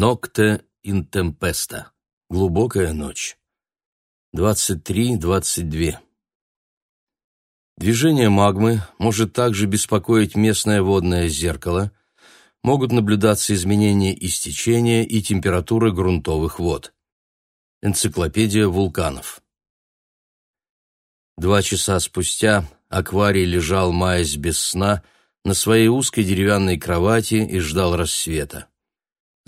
Нокте интемпеста. Глубокая ночь. 23-22. Движение магмы может также беспокоить местное водное зеркало, могут наблюдаться изменения истечения и температуры грунтовых вод. Энциклопедия вулканов. Два часа спустя акварий лежал, маясь без сна, на своей узкой деревянной кровати и ждал рассвета.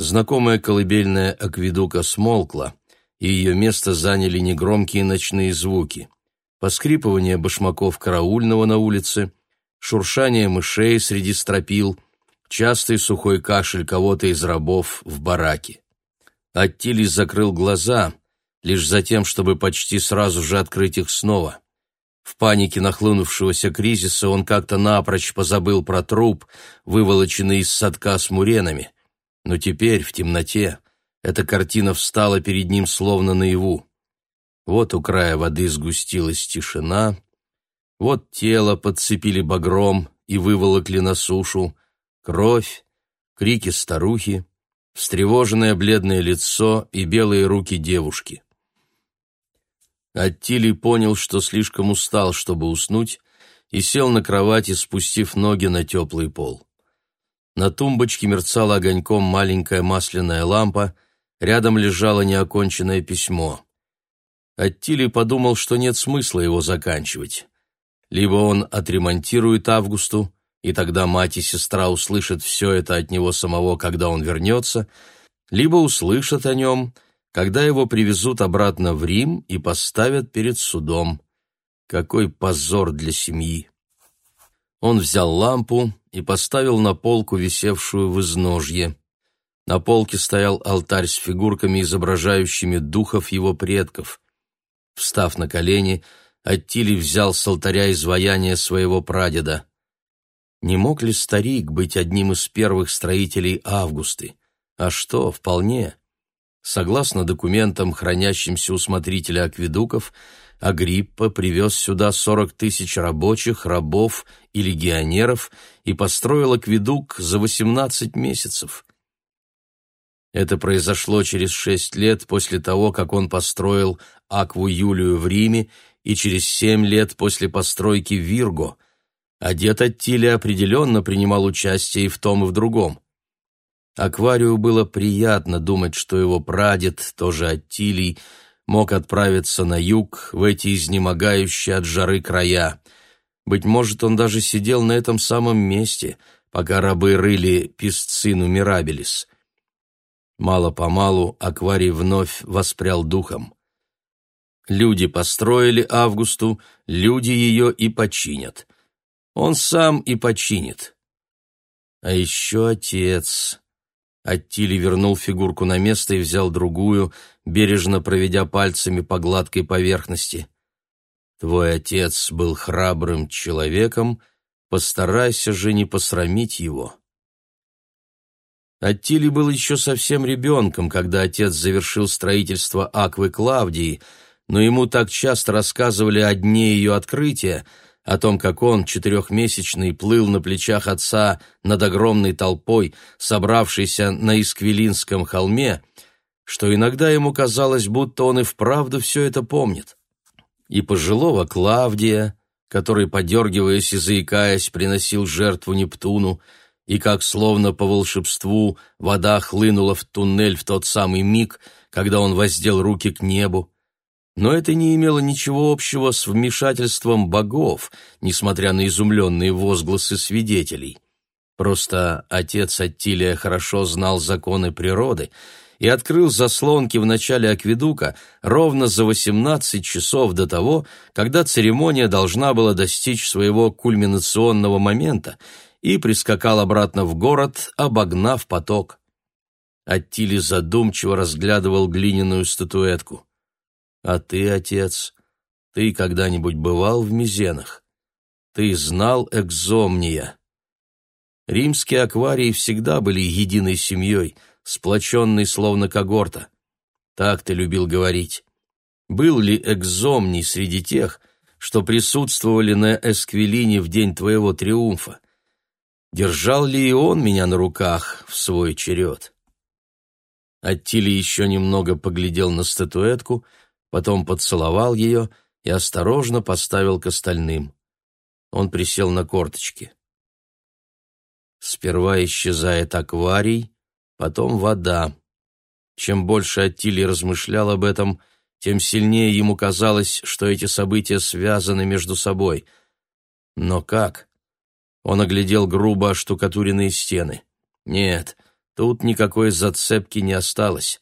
Знакомая колыбельная акведука смолкла, и ее место заняли негромкие ночные звуки. Поскрипывание башмаков караульного на улице, шуршание мышей среди стропил, частый сухой кашель кого-то из рабов в бараке. Аттилий закрыл глаза, лишь за тем, чтобы почти сразу же открыть их снова. В панике нахлынувшегося кризиса он как-то напрочь позабыл про труп, выволоченный из садка с муренами. Но теперь, в темноте, эта картина встала перед ним словно наяву. Вот у края воды сгустилась тишина, вот тело подцепили багром и выволокли на сушу, кровь, крики старухи, встревоженное бледное лицо и белые руки девушки. Аттили понял, что слишком устал, чтобы уснуть, и сел на кровати, спустив ноги на теплый пол. На тумбочке мерцала огоньком маленькая масляная лампа, рядом лежало неоконченное письмо. Аттили подумал, что нет смысла его заканчивать. Либо он отремонтирует Августу, и тогда мать и сестра услышат все это от него самого, когда он вернется, либо услышат о нем — когда его привезут обратно в Рим и поставят перед судом. Какой позор для семьи! Он взял лампу и поставил на полку, висевшую в изножье. На полке стоял алтарь с фигурками, изображающими духов его предков. Встав на колени, Аттили взял с алтаря изваяние своего прадеда. Не мог ли старик быть одним из первых строителей Августы? А что, вполне. Согласно документам, хранящимся у смотрителя акведуков, Агриппа привез сюда 40 тысяч рабочих, рабов и легионеров и построил акведук за 18 месяцев. Это произошло через шесть лет после того, как он построил Акву Юлию в Риме и через семь лет после постройки Вирго, а дед Аттилия определенно принимал участие и в том, и в другом. Акварию было приятно думать, что его прадед, тоже Аттилий, мог отправиться на юг, в эти изнемогающие от жары края. Быть может, он даже сидел на этом самом месте, пока рабы рыли писцину мирабелис. Мало-помалу акварий вновь воспрял духом. Люди построили Августу, люди ее и починят. Он сам и починит. А еще отец. Аттили вернул фигурку на место и взял другую, бережно проведя пальцами по гладкой поверхности. «Твой отец был храбрым человеком, постарайся же не посрамить его». Аттили был еще совсем ребенком, когда отец завершил строительство Аквы Клавдии, но ему так часто рассказывали о дне ее открытия, о том, как он, четырехмесячный, плыл на плечах отца над огромной толпой, собравшейся на Исквилинском холме, что иногда ему казалось, будто он и вправду все это помнит. И пожилого Клавдия, который, подергиваясь и заикаясь, приносил жертву Нептуну, и как, словно по волшебству, вода хлынула в туннель в тот самый миг, когда он воздел руки к небу, но это не имело ничего общего с вмешательством богов, несмотря на изумленные возгласы свидетелей. Просто отец Аттилия хорошо знал законы природы и открыл заслонки в начале акведука ровно за 18 часов до того, когда церемония должна была достичь своего кульминационного момента, и прискакал обратно в город, обогнав поток. Аттили задумчиво разглядывал глиняную статуэтку. А ты, отец, ты когда-нибудь бывал в Мизенах? Ты знал экзомния? Римские акварии всегда были единой семьей, сплоченной словно когорта. Так ты любил говорить. Был ли экзомний среди тех, что присутствовали на Эсквилине в день твоего триумфа? Держал ли и он меня на руках в свой черед? Аттили еще немного поглядел на статуэтку, потом поцеловал ее и осторожно поставил к остальным. Он присел на корточки. Сперва исчезает акварий, потом вода. Чем больше Аттили размышлял об этом, тем сильнее ему казалось, что эти события связаны между собой. Но как? Он оглядел грубо оштукатуренные стены. Нет, тут никакой зацепки не осталось.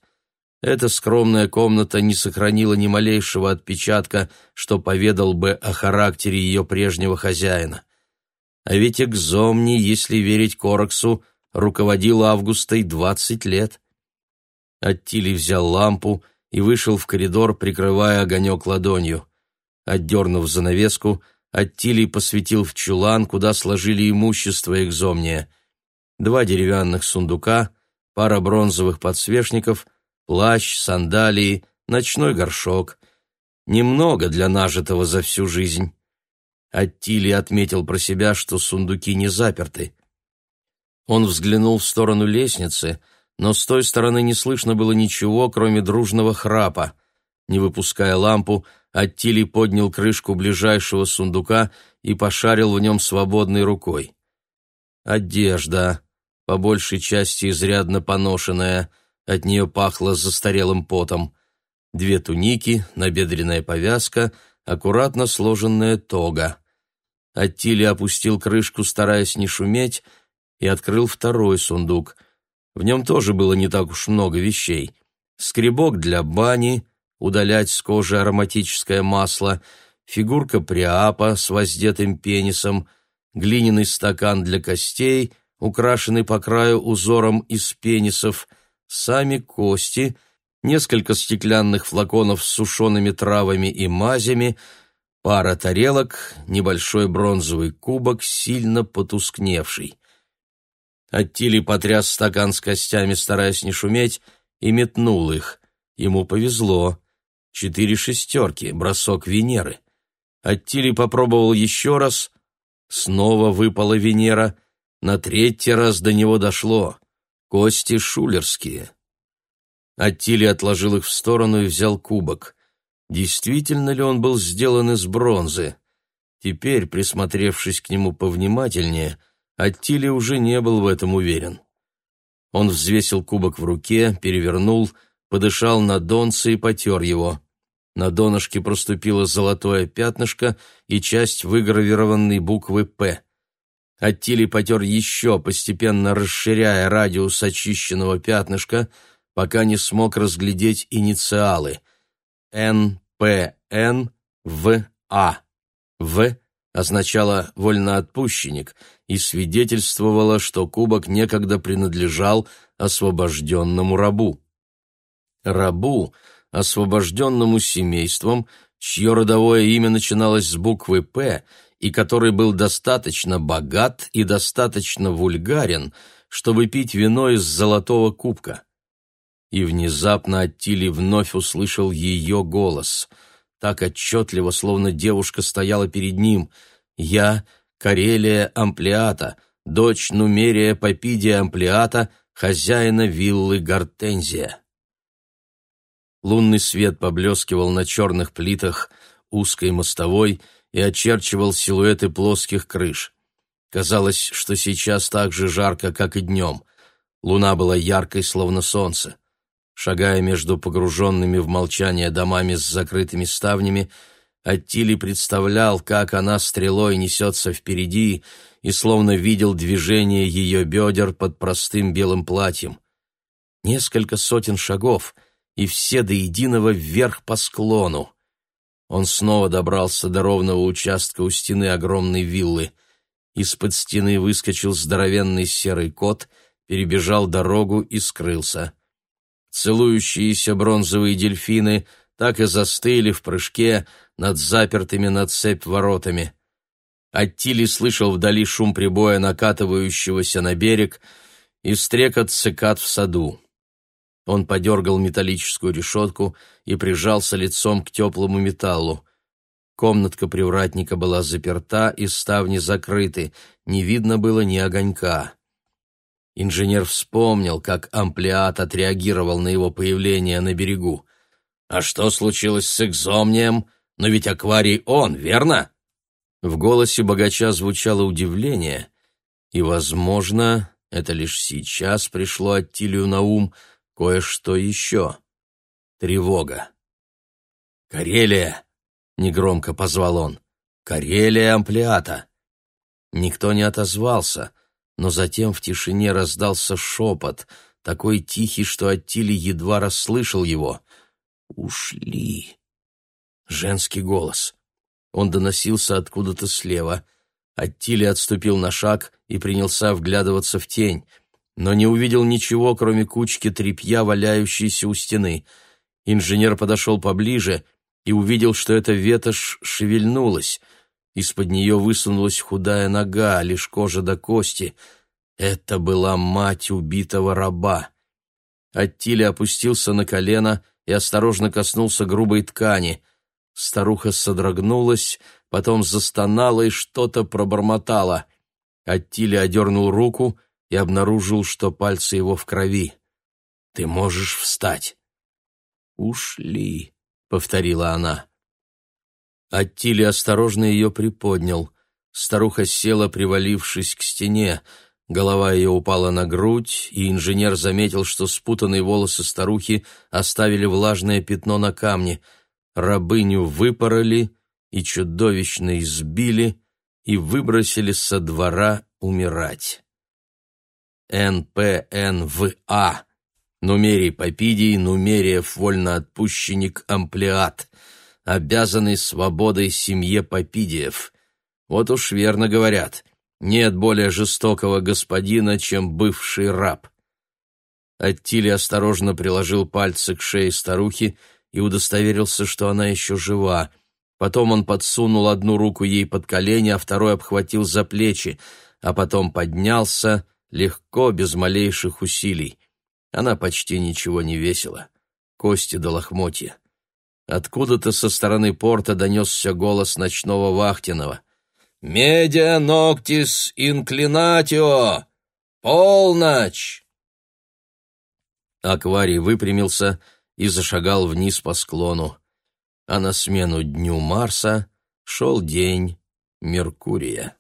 Эта скромная комната не сохранила ни малейшего отпечатка, что поведал бы о характере ее прежнего хозяина. А ведь экзомни, если верить Кораксу, руководил Августой двадцать лет. Аттили взял лампу и вышел в коридор, прикрывая огонек ладонью. Отдернув занавеску, Аттилий посветил в чулан, куда сложили имущество экзомния. Два деревянных сундука, пара бронзовых подсвечников, плащ, сандалии, ночной горшок. Немного для нажитого за всю жизнь. Аттилий отметил про себя, что сундуки не заперты. Он взглянул в сторону лестницы, но с той стороны не слышно было ничего, кроме дружного храпа. Не выпуская лампу, Аттили поднял крышку ближайшего сундука и пошарил в нем свободной рукой. Одежда, по большей части изрядно поношенная, от нее пахло застарелым потом. Две туники, набедренная повязка, аккуратно сложенная тога. Аттили опустил крышку, стараясь не шуметь, и открыл второй сундук. В нем тоже было не так уж много вещей. Скребок для бани, удалять с кожи ароматическое масло, фигурка приапа с воздетым пенисом, глиняный стакан для костей, украшенный по краю узором из пенисов, сами кости, несколько стеклянных флаконов с сушеными травами и мазями, пара тарелок, небольшой бронзовый кубок, сильно потускневший. Аттили потряс стакан с костями, стараясь не шуметь, и метнул их. Ему повезло. Четыре шестерки, бросок Венеры. Аттили попробовал еще раз. Снова выпала Венера. На третий раз до него дошло. Кости шулерские. Аттили отложил их в сторону и взял кубок. Действительно ли он был сделан из бронзы? Теперь, присмотревшись к нему повнимательнее, Аттили уже не был в этом уверен. Он взвесил кубок в руке, перевернул, подышал на донце и потер его. На донышке проступило золотое пятнышко и часть выгравированной буквы «П». Аттили потер еще, постепенно расширяя радиус очищенного пятнышка, пока не смог разглядеть инициалы. Н, П, Н, В, А. В означало «вольноотпущенник» и свидетельствовало, что кубок некогда принадлежал освобожденному рабу. Рабу — освобожденному семейством, чье родовое имя начиналось с буквы «П», и который был достаточно богат и достаточно вульгарен, чтобы пить вино из золотого кубка. И внезапно Аттили вновь услышал ее голос, так отчетливо, словно девушка стояла перед ним. «Я, Карелия Амплиата, дочь Нумерия Попидия Амплиата, хозяина виллы Гортензия». Лунный свет поблескивал на черных плитах узкой мостовой и очерчивал силуэты плоских крыш. Казалось, что сейчас так же жарко, как и днем. Луна была яркой, словно солнце. Шагая между погруженными в молчание домами с закрытыми ставнями, Аттили представлял, как она стрелой несется впереди и словно видел движение ее бедер под простым белым платьем. Несколько сотен шагов — и все до единого вверх по склону. Он снова добрался до ровного участка у стены огромной виллы. Из-под стены выскочил здоровенный серый кот, перебежал дорогу и скрылся. Целующиеся бронзовые дельфины так и застыли в прыжке над запертыми на цепь воротами. Аттили слышал вдали шум прибоя, накатывающегося на берег, и стрекот цикад в саду. Он подергал металлическую решетку и прижался лицом к теплому металлу. Комнатка привратника была заперта и ставни закрыты, не видно было ни огонька. Инженер вспомнил, как амплиат отреагировал на его появление на берегу. «А что случилось с экзомнием? Но ведь акварий он, верно?» В голосе богача звучало удивление, и, возможно, это лишь сейчас пришло Аттилию на ум кое-что еще. Тревога. «Карелия!» — негромко позвал он. «Карелия Амплиата!» Никто не отозвался, но затем в тишине раздался шепот, такой тихий, что Аттили едва расслышал его. «Ушли!» Женский голос. Он доносился откуда-то слева. Аттили отступил на шаг и принялся вглядываться в тень, но не увидел ничего, кроме кучки тряпья, валяющейся у стены. Инженер подошел поближе и увидел, что эта ветошь шевельнулась — из-под нее высунулась худая нога, лишь кожа до кости. Это была мать убитого раба. Аттили опустился на колено и осторожно коснулся грубой ткани. Старуха содрогнулась, потом застонала и что-то пробормотала. Аттили одернул руку и обнаружил, что пальцы его в крови. «Ты можешь встать». «Ушли», — повторила она. Аттили осторожно ее приподнял. Старуха села, привалившись к стене. Голова ее упала на грудь, и инженер заметил, что спутанные волосы старухи оставили влажное пятно на камне. Рабыню выпороли и чудовищно избили, и выбросили со двора умирать. НПНВА. Нумерий Попидий, Нумериев вольноотпущенник Амплиат — обязанный свободой семье Попидиев. Вот уж верно говорят, нет более жестокого господина, чем бывший раб. Аттили осторожно приложил пальцы к шее старухи и удостоверился, что она еще жива. Потом он подсунул одну руку ей под колени, а второй обхватил за плечи, а потом поднялся, легко, без малейших усилий. Она почти ничего не весила. Кости до лохмотья. Откуда-то со стороны порта донесся голос ночного вахтенного. «Медиа ноктис инклинатио! Полночь!» Акварий выпрямился и зашагал вниз по склону. А на смену дню Марса шел день Меркурия.